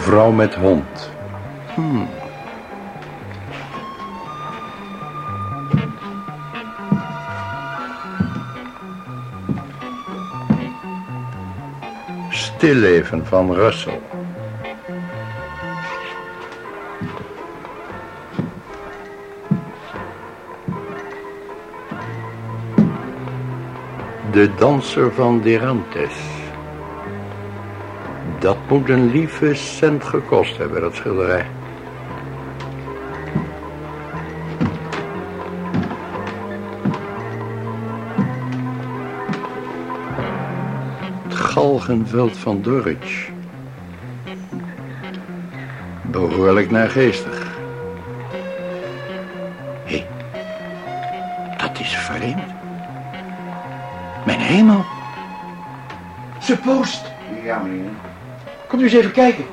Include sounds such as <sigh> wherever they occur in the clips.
Vrouw met hond. Stilleven van Russell. De danser van Derantes. Dat moet een lieve cent gekost hebben, dat schilderij. Galgenveld van Dorridge. Behoorlijk naargeestig. Hé, dat is vreemd. Mijn hemel. Ze post. Ja, meneer. Komt u eens even kijken.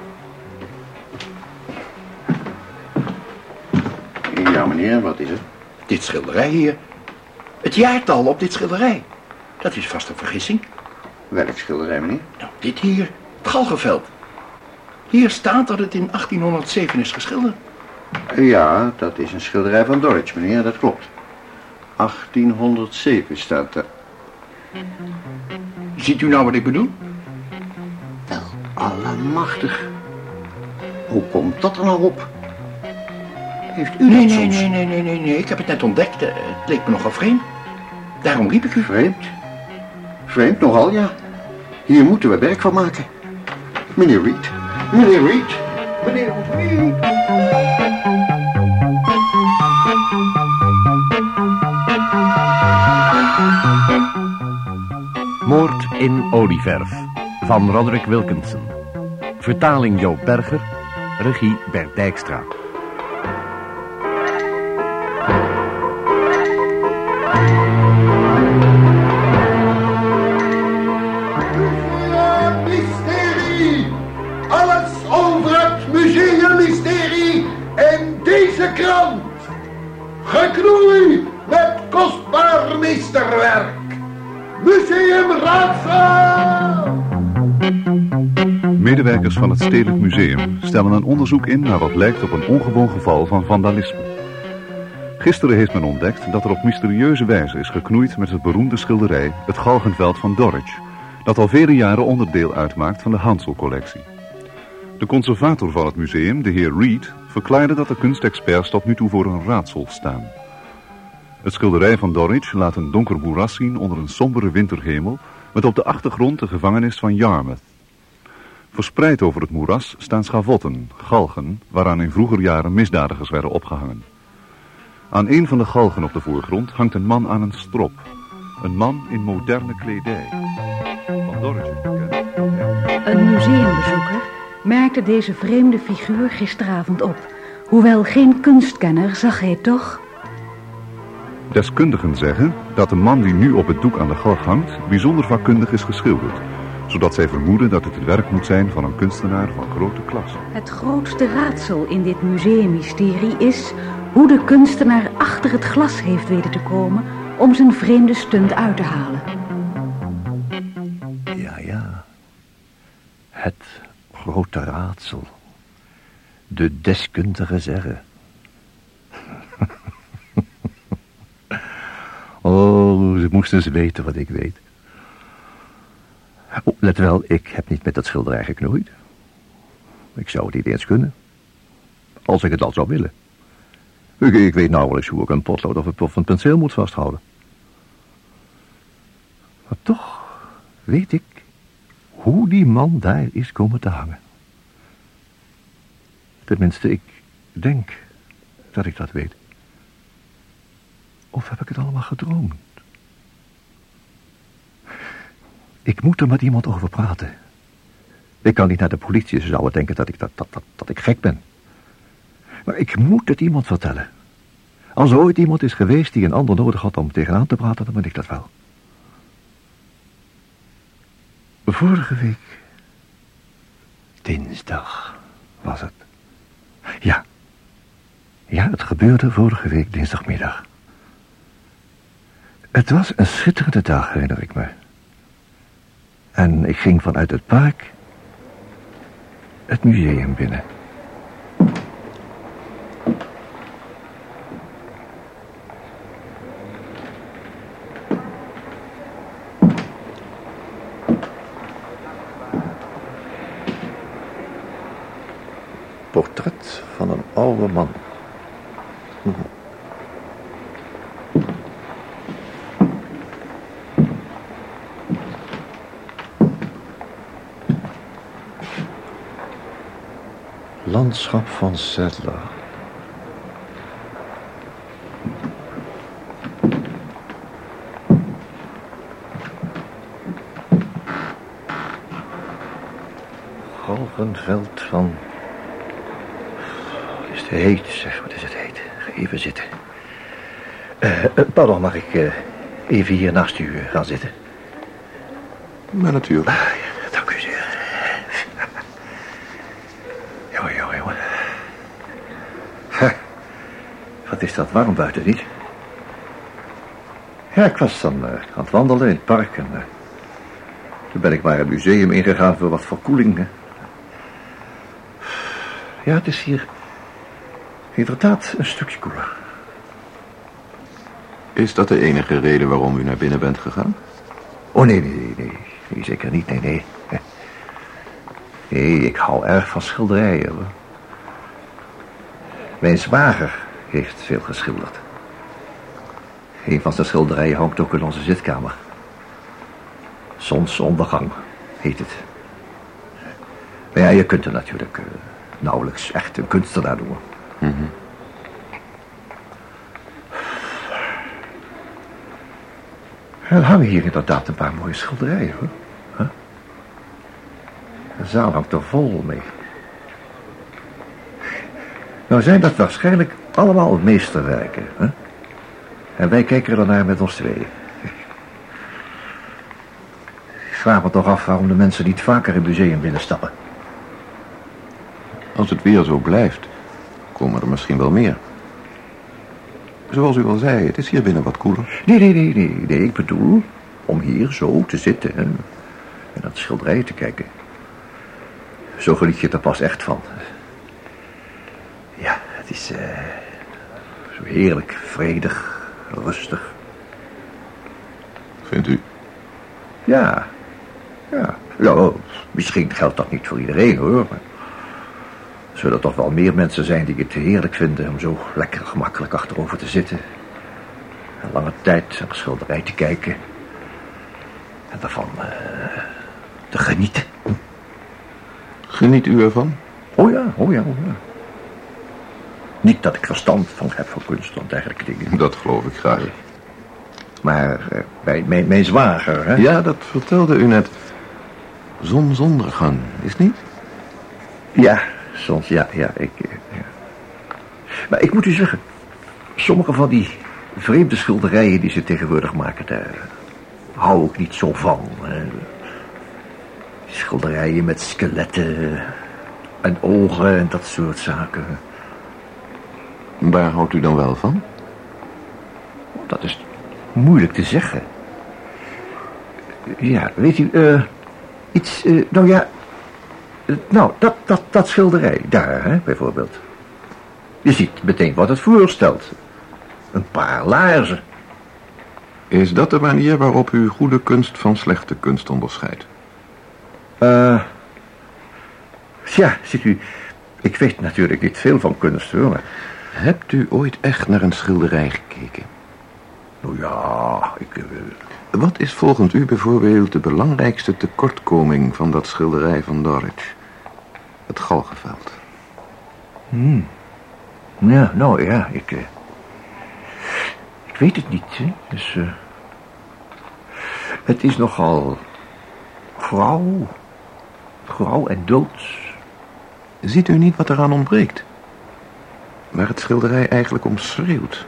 Ja, meneer, wat is het? Dit schilderij hier. Het jaartal op dit schilderij. Dat is vast een vergissing. Welk schilderij, meneer? Nou, dit hier. Het Galgenveld. Hier staat dat het in 1807 is geschilderd. Ja, dat is een schilderij van Dorridge, meneer, dat klopt. 1807 staat er. Ziet u nou wat ik bedoel? Wel, allemachtig. Hoe komt dat er nou op? Heeft u Nee, nee, soms? nee, nee, nee, nee, nee. Ik heb het net ontdekt. Eh, Het leek me nogal vreemd. Daarom riep ik u. Vreemd. Vreemd nogal, ja. Hier moeten we werk van maken. Meneer Reed. Meneer Reed. Meneer Reed. Moord in olieverf van Roderick Wilkinson. Vertaling Joop Berger. Regie Bert Dijkstra. Medewerkers van het Stedelijk Museum stellen een onderzoek in naar wat lijkt op een ongewoon geval van vandalisme. Gisteren heeft men ontdekt dat er op mysterieuze wijze is geknoeid met het beroemde schilderij Het Galgenveld van Dorridge, dat al vele jaren onderdeel uitmaakt van de Hansel-collectie. De conservator van het museum, de heer Reed, verklaarde dat de kunstexperts tot nu toe voor een raadsel staan. Het schilderij van Dorridge laat een donker moeras zien onder een sombere winterhemel, met op de achtergrond de gevangenis van Yarmouth. Verspreid over het moeras staan schavotten, galgen, waaraan in vroeger jaren misdadigers werden opgehangen. Aan een van de galgen op de voorgrond hangt een man aan een strop. Een man in moderne kledij. Van Dorridge is bekend dat hij- Een museumbezoeker merkte deze vreemde figuur gisteravond op. Hoewel geen kunstkenner zag hij toch... Deskundigen zeggen dat de man die nu op het doek aan de galg hangt bijzonder vakkundig is geschilderd, zodat zij vermoeden dat het het werk moet zijn van een kunstenaar van grote klasse. Het grootste raadsel in dit museummysterie is... hoe de kunstenaar achter het glas heeft weten te komen... om zijn vreemde stunt uit te halen. Ja, ja. Het grote raadsel. De deskundigen zeggen. <laughs> oh, ze moesten eens weten wat ik weet. Oh, let wel, ik heb niet met dat schilderij geknoeid. Ik zou het niet eens kunnen. Als ik het al zou willen. Ik, weet nauwelijks hoe ik een potlood of een, of een penseel moet vasthouden. Maar toch weet ik hoe die man daar is komen te hangen. Tenminste, ik denk dat ik dat weet. Of heb ik het allemaal gedroomd? Ik moet er met iemand over praten. Ik kan niet naar de politie, ze zouden denken dat ik, dat, dat, dat, dat ik gek ben. Maar ik moet het iemand vertellen. Als er ooit iemand is geweest die een ander nodig had om tegenaan te praten, dan ben ik dat wel. Vorige week. Dinsdag was het. Ja. Ja, het gebeurde vorige week dinsdagmiddag. Het was een schitterende dag, herinner ik me. En ik ging vanuit het park het museum binnen. Portret van een oude man. Landschap van Zettler. Galgenveld van... Is het heet, zeg, wat is het heet? Even zitten. Eh, eh, pardon, mag ik eh, even hier naast u gaan zitten? Maar natuurlijk. Wat is dat warm buiten, niet? Ja, ik was dan eh, aan het wandelen in het park en... eh, toen ben ik maar het museum ingegaan voor wat verkoeling. hè. Ja, het is hier inderdaad een stukje koeler. Is dat de enige reden waarom u naar binnen bent gegaan? Oh, nee, nee, nee, nee. Nee, zeker niet, nee, nee. Nee, ik hou erg van schilderijen, hoor. Mijn zwager heeft veel geschilderd. Een van zijn schilderijen hangt ook in onze zitkamer. Zonsondergang heet het. Maar ja, je kunt er natuurlijk eh, nauwelijks echt een kunstenaar noemen. Er hangen hier inderdaad een paar mooie schilderijen, hoor. Huh? De zaal hangt er vol mee. Nou zijn dat waarschijnlijk allemaal meesterwerken, hè? En wij kijken ernaar met ons tweeën. Ik vraag me toch af waarom de mensen niet vaker in het museum willen stappen. Als het weer zo blijft, komen er misschien wel meer. Zoals u al zei, het is hier binnen wat koeler. Nee, nee, nee, nee, nee, ik bedoel om hier zo te zitten hè, en naar de schilderijen te kijken. Zo geniet je er pas echt van. Ja, het is eh, heerlijk, vredig, rustig. Vindt u? Ja, ja. Nou, misschien geldt dat niet voor iedereen hoor. Maar er zullen toch wel meer mensen zijn die het heerlijk vinden om zo lekker gemakkelijk achterover te zitten. Een lange tijd naar een schilderij te kijken. En daarvan eh, te genieten. Geniet u ervan? Oh ja, oh ja, oh ja. Niet dat ik verstand van heb van kunst en dergelijke dingen. Dat geloof ik graag. Maar eh, bij mijn, mijn zwager, hè? Ja, dat vertelde u net. Zonsondergang, is het niet? Ja, soms, ja, ja, ik... eh, ja. Maar ik moet u zeggen, sommige van die vreemde schilderijen die ze tegenwoordig maken, daar hou ik niet zo van. hè. Schilderijen met skeletten en ogen en dat soort zaken. Waar houdt u dan wel van? Dat is moeilijk te zeggen. Ja, weet u, eh, iets, eh, nou ja, eh, nou, dat, dat, dat schilderij, daar, hè, bijvoorbeeld. Je ziet meteen wat het voorstelt. Een paar laarzen. Is dat de manier waarop u goede kunst van slechte kunst onderscheidt? Eh, ja, ziet u, ik weet natuurlijk niet veel van kunst, hoor, maar... Hebt u ooit echt naar een schilderij gekeken? Nou ja, ik... eh, Wat is volgens u bijvoorbeeld de belangrijkste tekortkoming van dat schilderij van Dorrit? Het galgenveld. ja, nou ja, ik... eh, ik weet het niet, hè. Dus, eh, het is nogal... grauw. Grauw en doods. Ziet u niet wat eraan ontbreekt? Waar het schilderij eigenlijk om schreeuwt.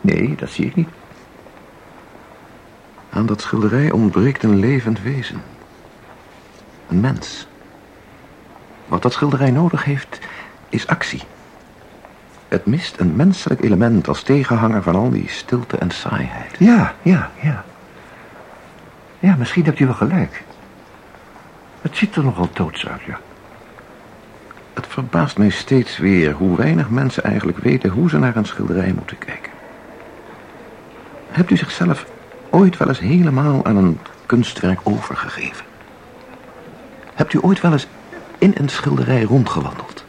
Nee, dat zie ik niet. Aan dat schilderij ontbreekt een levend wezen. Een mens. Wat dat schilderij nodig heeft, is actie. Het mist een menselijk element als tegenhanger van al die stilte en saaiheid. Ja, ja, ja. Ja, misschien hebt u wel gelijk. Het ziet er nogal doods uit, ja. Het verbaast mij steeds weer hoe weinig mensen eigenlijk weten hoe ze naar een schilderij moeten kijken. Hebt u zichzelf ooit wel eens helemaal aan een kunstwerk overgegeven? Hebt u ooit wel eens in een schilderij rondgewandeld?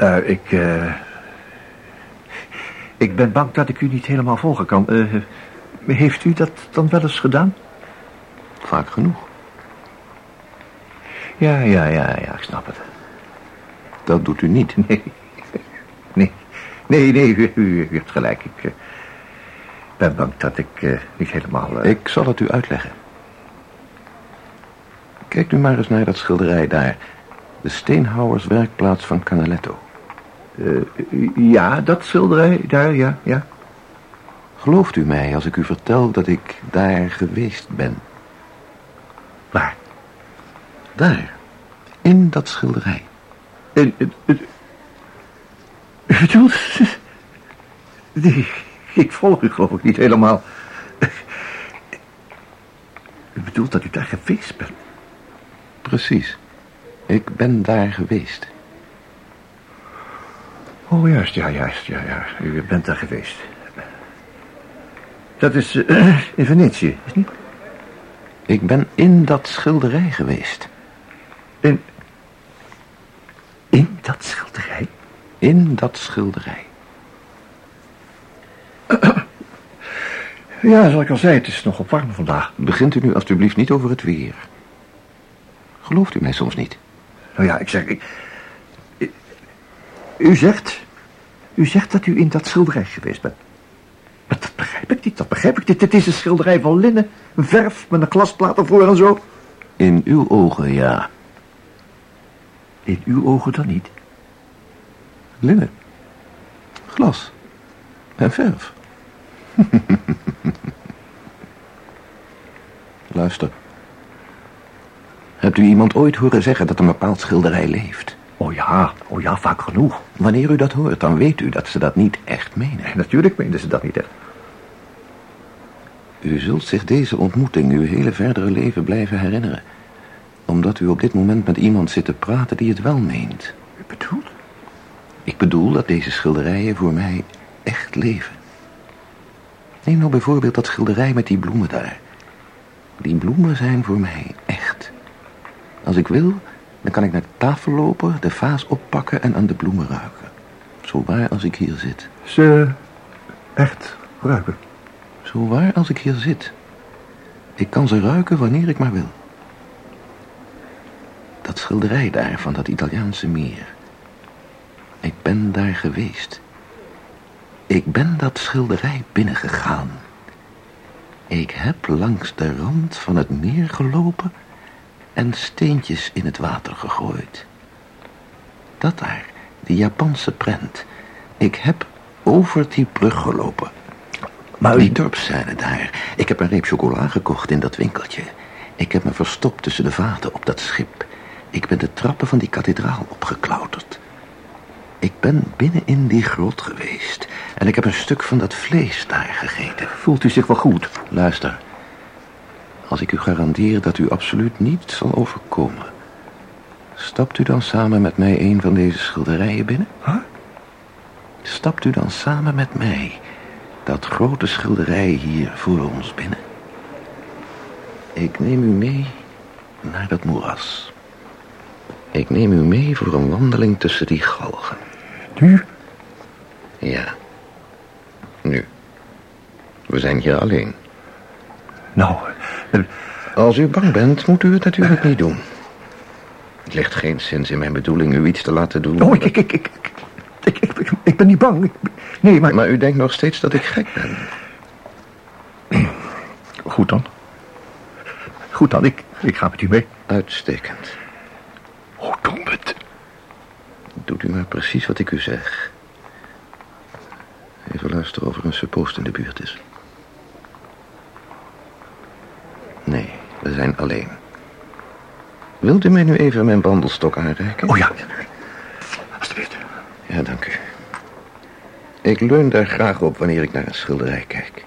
Uh, ik, uh, ik ben bang dat ik u niet helemaal volgen kan. Uh, heeft u dat dan wel eens gedaan? Vaak genoeg. Ja, ja, ja, ja, ik snap het. Dat doet u niet. <laughs> Nee, nee, nee, nee u, u, u hebt gelijk. Ik ben bang dat ik niet helemaal... Ik zal het u uitleggen. Kijk nu maar eens naar dat schilderij daar. De steenhouwerswerkplaats van Canaletto. Ja, dat schilderij daar, ja, ja. Gelooft u mij als ik u vertel dat ik daar geweest ben? Waar? Daar. In dat schilderij. En, u bedoelt... Nee, ik volg u geloof ik niet helemaal. U bedoelt dat u daar geweest bent? Precies. Ik ben daar geweest. Oh, juist, ja, juist, ja, ja. U bent daar geweest. Dat is uh, in Venetië, is niet? Ik ben in dat schilderij geweest. In... In dat schilderij? In dat schilderij. Ja, zoals ik al zei, het is nogal warm vandaag. Begint u nu alstublieft niet over het weer. Gelooft u mij soms niet? Nou ja, ik zeg... Ik, u zegt... U zegt dat u in dat schilderij geweest bent. Maar dat begrijp ik niet, dat begrijp ik niet. Dit is een schilderij van linnen, een verf met een glasplaat ervoor en zo. In uw ogen, ja. In uw ogen dan niet? Linnen. Glas. En verf. <laughs> Luister. Hebt u iemand ooit horen zeggen dat een bepaald schilderij leeft? Oh ja, oh ja, vaak genoeg. Wanneer u dat hoort, dan weet u dat ze dat niet echt menen. Natuurlijk meenden ze dat niet echt. U zult zich deze ontmoeting uw hele verdere leven blijven herinneren. Omdat u op dit moment met iemand zit te praten die het wel meent. U bedoelt? Ik bedoel dat deze schilderijen voor mij echt leven. Neem nou bijvoorbeeld dat schilderij met die bloemen daar. Die bloemen zijn voor mij echt. Als ik wil, dan kan ik naar de tafel lopen, de vaas oppakken en aan de bloemen ruiken. Zo waar als ik hier zit. Ze echt ruiken? Zo waar als ik hier zit. Ik kan ze ruiken wanneer ik maar wil. Dat schilderij daar van dat Italiaanse meer. Ik ben daar geweest. Ik ben dat schilderij binnengegaan. Ik heb langs de rand van het meer gelopen en steentjes in het water gegooid. Dat daar, die Japanse prent. Ik heb over die brug gelopen. Maar die dorpszijde daar. Ik heb een reep chocola gekocht in dat winkeltje. Ik heb me verstopt tussen de vaten op dat schip. Ik ben de trappen van die kathedraal opgeklauterd. Ik ben binnen in die grot geweest. En ik heb een stuk van dat vlees daar gegeten. Voelt u zich wel goed? Luister. Als ik u garandeer dat u absoluut niets zal overkomen... stapt u dan samen met mij een van deze schilderijen binnen? Huh? Stapt u dan samen met mij dat grote schilderij hier voor ons binnen? Ik neem u mee naar dat moeras. Ik neem u mee voor een wandeling tussen die galgen. Nu? Ja. Nu. We zijn hier alleen. Nou, als u bang bent, moet u het natuurlijk niet doen. Het ligt geen zins in mijn bedoeling u iets te laten doen. Oh, ik, ik, ik, ik, ik, ik, ik ben niet bang. Nee, maar... Maar u denkt nog steeds dat ik gek ben. Goed dan. Goed dan, ik, ik ga met u mee. Uitstekend. Hoe doen we het? Doet u maar precies wat ik u zeg. Even luisteren of er een suppost in de buurt is. We zijn alleen. Wilt u mij nu even mijn wandelstok aanreiken? Oh ja. Alsjeblieft. Ja, dank u. Ik leun daar graag op wanneer ik naar een schilderij kijk.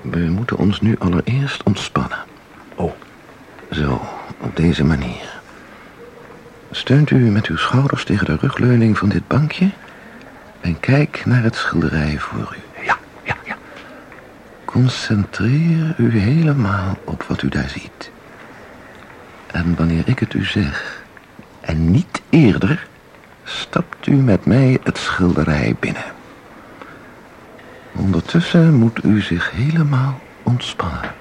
We moeten ons nu allereerst ontspannen. Oh. Zo, op deze manier. Steunt u met uw schouders tegen de rugleuning van dit bankje... en kijk naar het schilderij voor u. Ja, ja, ja. Concentreer u helemaal op wat u daar ziet. En wanneer ik het u zeg, en niet eerder... stapt u met mij het schilderij binnen. Ondertussen moet u zich helemaal ontspannen.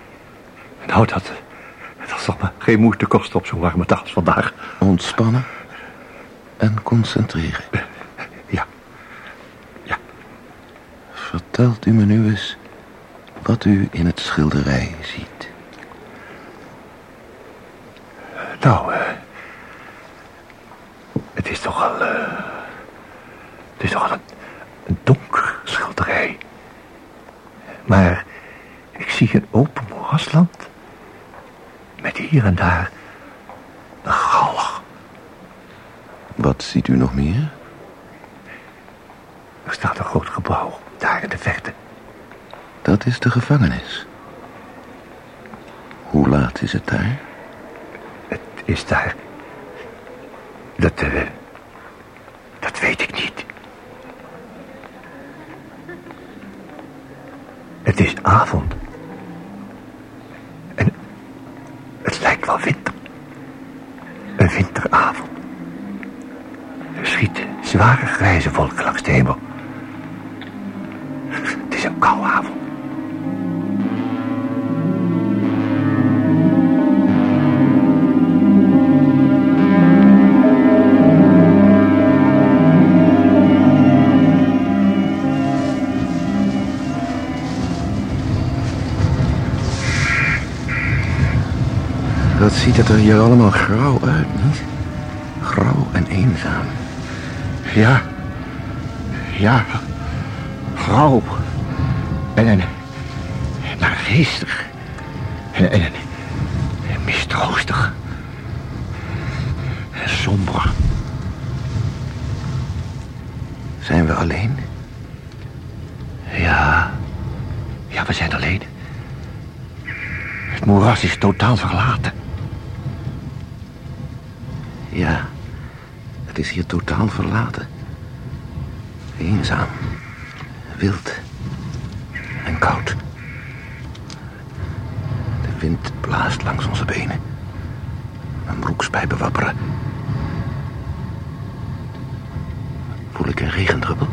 Nou, dat, dat zal me geen moeite kosten op zo'n warme dag als vandaag. Ontspannen en concentreren. Ja. Ja. Vertelt u me nu eens wat u in het schilderij ziet. Nou, eh... het is toch al... eh, het is toch al een, een donker schilderij. Maar ik zie een open moerasland... met hier en daar een galg. Wat ziet u nog meer? Er staat een groot gebouw, daar in de verte. Dat is de gevangenis. Hoe laat is het daar? Het is daar... Dat, eh... dat weet ik niet. Het is avond. En het lijkt wel winter. Een winteravond. Er schieten zware grijze wolken langs de. Het is een koude avond. Wat ziet het er hier allemaal grauw uit, niet? Grauw en eenzaam. Ja. Ja. Grauw. En een... Naargeestig. En, en, en mistroostig. En somber. Zijn we alleen? Ja. Ja, we zijn alleen. Het moeras is totaal verlaten. Ja, het is hier totaal verlaten. Eenzaam, wild en koud. De wind blaast langs onze benen. Mijn broekspijpen wapperen. Voel ik een regendruppel?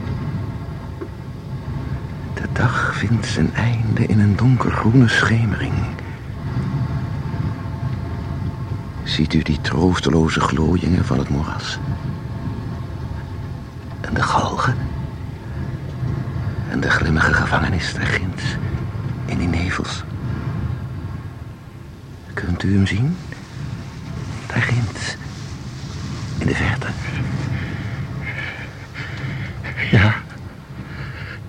De dag vindt zijn einde in een donkergroene schemering. Ziet u die troosteloze glooiingen van het moeras? De galgen? En de grimmige gevangenis daar ginds, in die nevels? Kunt u hem zien? Daar ginds, in de verte. Ja.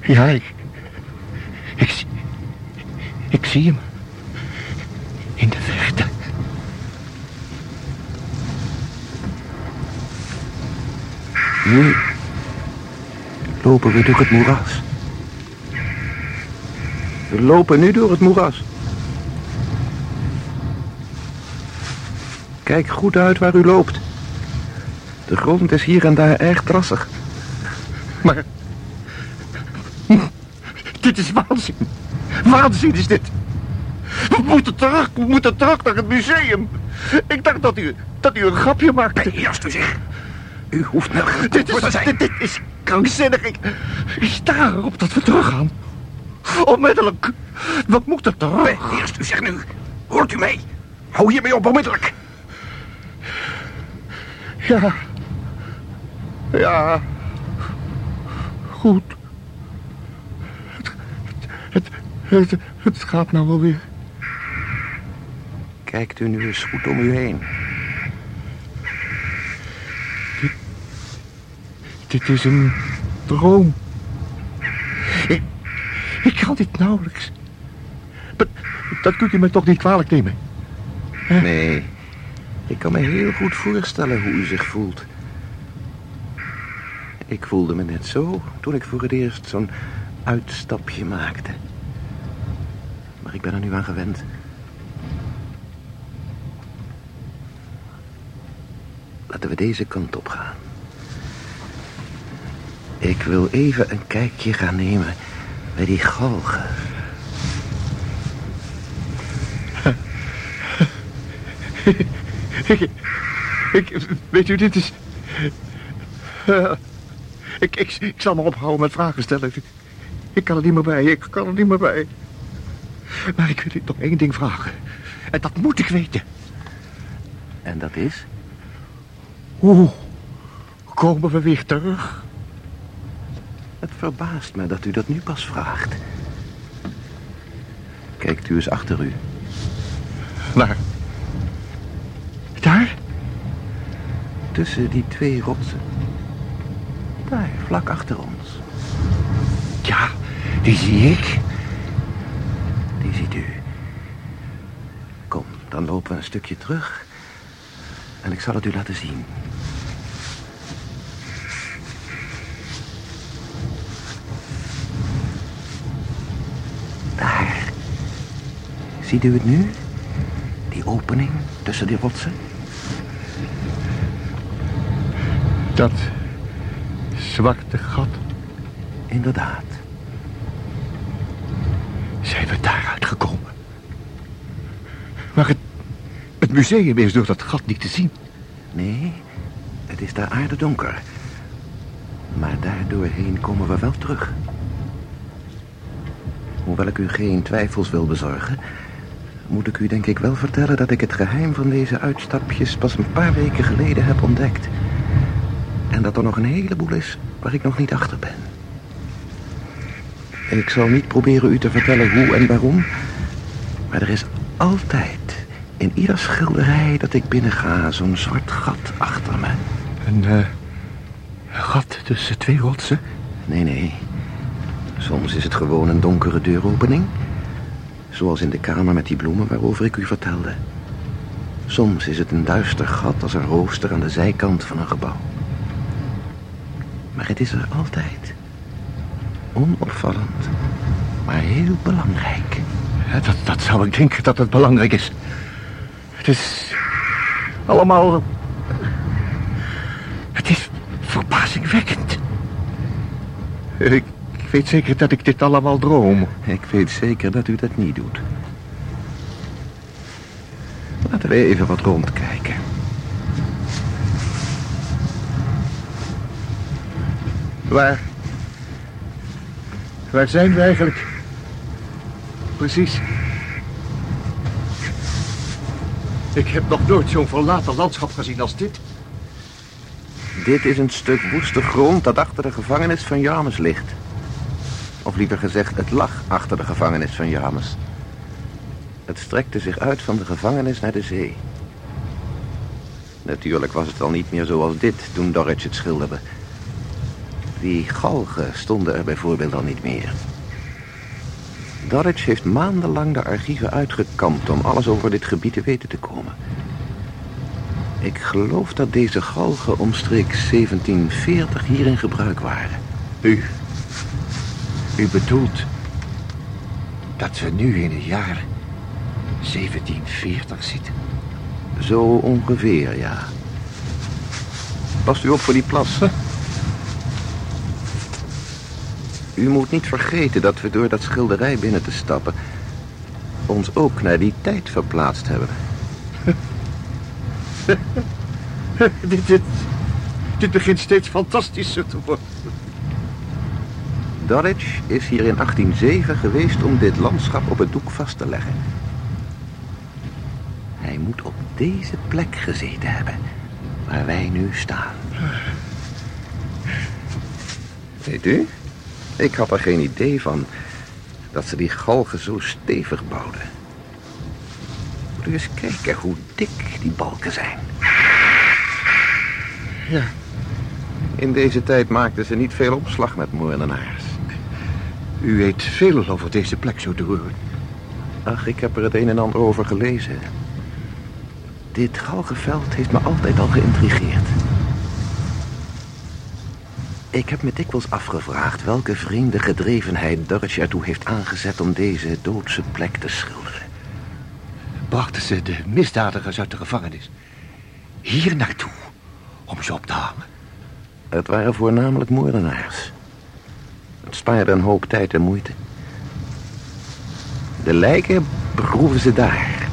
Ja, ik... Ik, zie- ik zie hem. In de verte. Nu lopen we door het moeras. We lopen nu door het moeras. Kijk goed uit waar u loopt. De grond is hier en daar erg drassig. Maar... Dit is waanzin. Waanzin is dit. We moeten terug, we moeten terug naar het museum. Ik dacht dat u, dat u een grapje maakte. Eerst u zich. U hoeft nergens Dit is, dit, dit is krankzinnig. Ik, ik sta erop dat we teruggaan. Onmiddellijk. We moeten terug. Eerst u zegt nu. Hoort u mij? Hou hiermee op onmiddellijk. Ja. Ja. Goed. Het, het, het, het gaat nou wel weer. Kijkt u nu eens goed om u heen. Dit is een droom. Ik, kan dit nauwelijks. Be- dat kunt u me toch niet kwalijk nemen? Nee, ik kan me heel goed voorstellen hoe u zich voelt. Ik voelde me net zo toen ik voor het eerst zo'n uitstapje maakte. Maar ik ben er nu aan gewend. Laten we deze kant op gaan. Ik wil even een kijkje gaan nemen bij die galgen. ik, ik, weet u, dit is... Ik, ik, ik zal me ophouden met vragen stellen. Ik, kan er niet meer bij, ik kan er niet meer bij. Maar ik wil u toch één ding vragen. En dat moet ik weten. En dat is? Hoe komen we weer terug? Het verbaast me dat u dat nu pas vraagt. Kijkt u eens achter u. Waar? Daar? Tussen die twee rotsen. Daar, vlak achter ons. Ja, die zie ik. Die ziet u. Kom, dan lopen we een stukje terug. En ik zal het u laten zien. Daar. Ziet u het nu? Die opening tussen die rotsen? Dat zwarte gat. Inderdaad. Zijn we daaruit gekomen? Maar het, het museum is door dat gat niet te zien. Nee, het is daar aardedonker. Maar daardoorheen komen we wel terug. Hoewel ik u geen twijfels wil bezorgen... moet ik u denk ik wel vertellen dat ik het geheim van deze uitstapjes... pas een paar weken geleden heb ontdekt. En dat er nog een heleboel is waar ik nog niet achter ben. Ik zal niet proberen u te vertellen hoe en waarom... maar er is altijd in ieder schilderij dat ik binnenga zo'n zwart gat achter me. Een, uh, een gat tussen twee rotsen? Nee, nee. Soms is het gewoon een donkere deuropening. Zoals in de kamer met die bloemen waarover ik u vertelde. Soms is het een duister gat als een rooster aan de zijkant van een gebouw. Maar het is er altijd. Onopvallend, maar heel belangrijk. Dat, dat zou ik denken dat het belangrijk is. Het is allemaal... Het is verbazingwekkend. Ik weet zeker dat ik dit allemaal droom. Ik weet zeker dat u dat niet doet. Laten we even wat rondkijken. Waar... Waar zijn we eigenlijk? Precies. Ik heb nog nooit zo'n verlaten landschap gezien als dit. Dit is een stuk woeste grond dat achter de gevangenis van James ligt. Of liever gezegd, het lag achter de gevangenis van James. Het strekte zich uit van de gevangenis naar de zee. Natuurlijk was het al niet meer zoals dit toen Dorrit het schilderde. Die galgen stonden er bijvoorbeeld al niet meer. Dorrit heeft maandenlang de archieven uitgekampt om alles over dit gebied te weten te komen. Ik geloof dat deze galgen omstreeks 1740 hier in gebruik waren. U... U bedoelt... dat we nu in het jaar 1740 zitten? Zo ongeveer, ja. Past u op voor die plas. U moet niet vergeten dat we door dat schilderij binnen te stappen... ons ook naar die tijd verplaatst hebben. <laughs> dit, dit, dit begint steeds fantastischer te worden. Dorridge is hier in 1807 geweest om dit landschap op het doek vast te leggen. Hij moet op deze plek gezeten hebben, waar wij nu staan. Weet u, ik had er geen idee van dat ze die galgen zo stevig bouwden. Moet u eens kijken hoe dik die balken zijn. Ja. In deze tijd maakten ze niet veel opslag met moordenaars. U weet veel over deze plek zo te horen. Ach, ik heb er het een en ander over gelezen. Dit galgenveld heeft me altijd al geïntrigeerd. Ik heb me dikwijls afgevraagd welke vreemde gedrevenheid Dutch ertoe heeft aangezet om deze doodse plek te schilderen. Brachten ze de misdadigers uit de gevangenis hier naartoe om ze op te hangen? Het waren voornamelijk moordenaars. Het spaarde een hoop tijd en moeite. De lijken begroeven ze daar.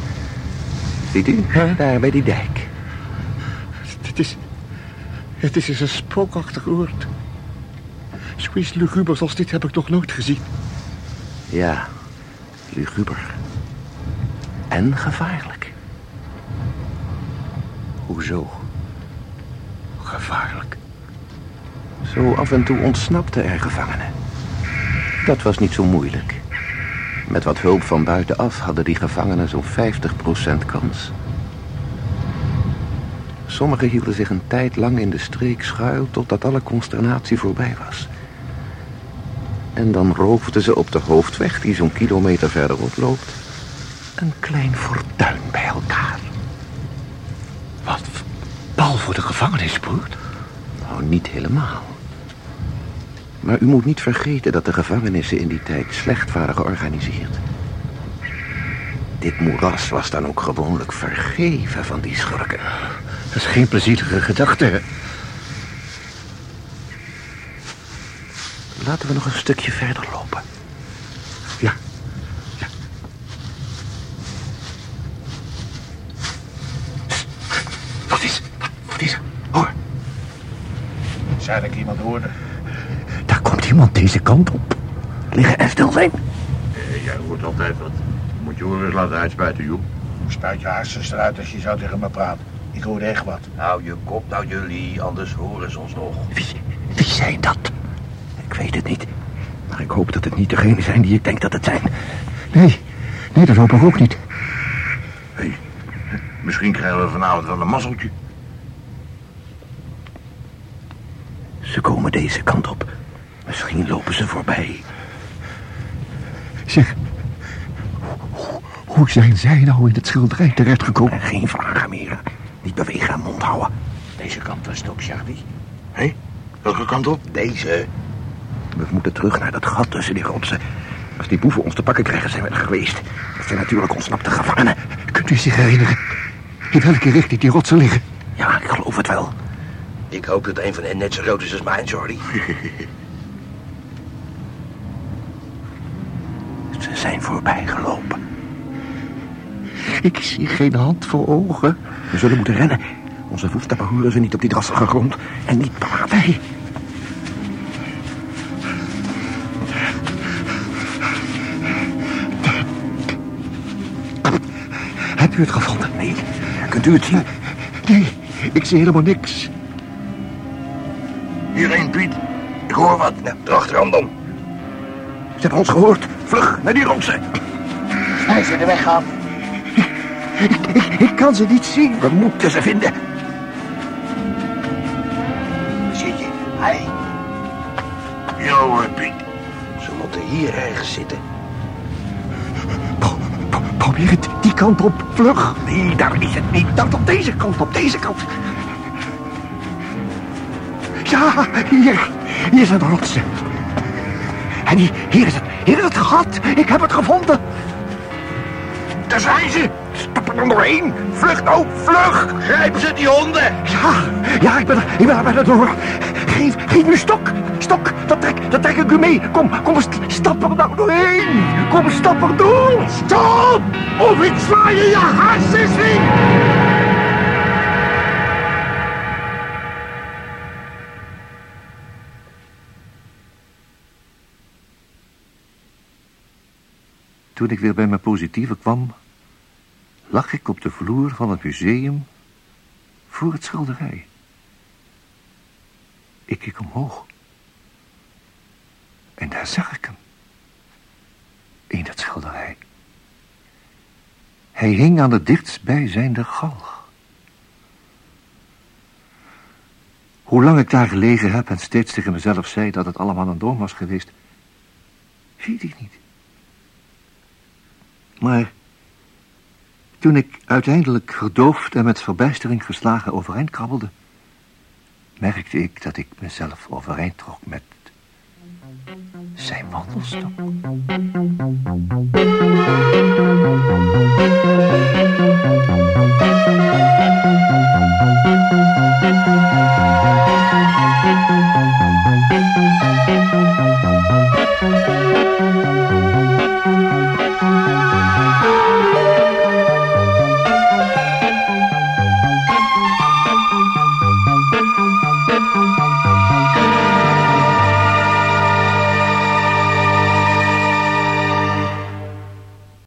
Ziet u? Daar bij die dijk. Het is... Het is eens een spookachtig oord. Zoiets lugubers als dit heb ik nog nooit gezien. Ja, luguber. En gevaarlijk. Hoezo? Gevaarlijk. Zo af en toe ontsnapten er gevangenen. Dat was niet zo moeilijk. Met wat hulp van buitenaf hadden die gevangenen zo'n 50% kans. Sommigen hielden zich een tijd lang in de streek schuil totdat alle consternatie voorbij was. En dan roofden ze op de hoofdweg die zo'n kilometer verderop loopt een klein fortuin bij elkaar. Wat? Pal voor de gevangenispoort? Nou, niet helemaal. Maar u moet niet vergeten dat de gevangenissen in die tijd slecht waren georganiseerd. Dit moeras was dan ook gewoonlijk vergeven van die schurken. Dat is geen plezierige gedachte. hè? Laten we nog een stukje verder lopen. Ja. ja. Wat is... Wat is er? Hoor, Zou ik iemand hoorde? Komt iemand deze kant op. Liggen en stil zijn. jij hoort altijd wat. Moet je horen eens laten uitspuiten, joh. Spuit je hartstikke eruit als je zo tegen me praat. Ik hoorde echt wat. Nou, je kop nou jullie, anders horen ze ons nog. Wie, wie zijn dat? Ik weet het niet. Maar ik hoop dat het niet degene zijn die ik denk dat het zijn. Nee, nee, dat hoop ik ook niet. Hé, misschien krijgen we vanavond wel een mazzeltje. Ze komen deze kant op. Misschien lopen ze voorbij. Zeg, hoe, hoe zijn zij nou in het schilderij terechtgekomen? Geen vragen meer. Niet bewegen en mond houden. Deze kant was het ook, Charlie. Hé, welke kant op? Deze. We moeten terug naar dat gat tussen die rotsen. Als die boeven ons te pakken krijgen, zijn we er geweest. Dat zijn natuurlijk ontsnapte gevangenen. Kunt u zich herinneren in welke richting die rotsen liggen? Ja, ik geloof het wel. Ik hoop dat een van hen net zo rood is als mijn, Charlie. <laughs> zijn voorbij gelopen. Ik zie geen hand voor ogen. We zullen moeten rennen. Onze voetstappen horen ze niet op die drassige grond. En niet praten. Hebt u het gevonden? Nee. Kunt u het zien? Nee, ik zie helemaal niks. Hierheen, Piet. Ik hoor wat. Erachteraan dan. Ze hebben ons gehoord. Vlug, naar die rotsen. Hij ze de weg gaan. Ik, ik, ik kan ze niet zien. We moeten ze vinden. Zit je? Hij. Jo, Piet. Ze moeten hier ergens zitten. Pro- pro- probeer het die kant op. Vlug. Nee, daar is het niet. Dat op deze kant, op deze kant. Ja, hier. Hier zijn de rotsen. En hier, hier is het. Hier het gat. Ik heb het gevonden. Daar zijn ze. Stap er dan doorheen. Vlug nou, vlug. Grijp ze, die honden. Ja, ja, ik ben er, ik ben er bijna door. Geef, geef nu stok. Stok, dat trek, dat trek ik u mee. Kom, kom, st- stap er nou doorheen. Kom, stap er door. Stop! Of ik sla je je in. Toen ik weer bij mijn positieve kwam, lag ik op de vloer van het museum voor het schilderij. Ik keek omhoog. En daar zag ik hem. In het schilderij. Hij hing aan de dichtstbijzijnde galg. Hoe lang ik daar gelegen heb en steeds tegen mezelf zei dat het allemaal een droom was geweest, weet ik niet. Maar toen ik uiteindelijk gedoofd en met verbijstering geslagen overeind krabbelde... merkte ik dat ik mezelf overeind trok met zijn wandelstok.